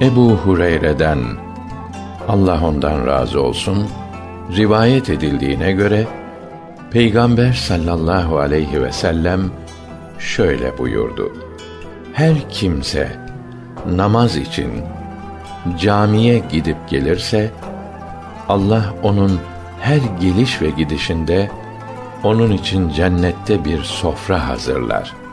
Ebu Hureyre'den Allah ondan razı olsun rivayet edildiğine göre Peygamber sallallahu aleyhi ve sellem şöyle buyurdu. Her kimse namaz için camiye gidip gelirse Allah onun her geliş ve gidişinde onun için cennette bir sofra hazırlar.''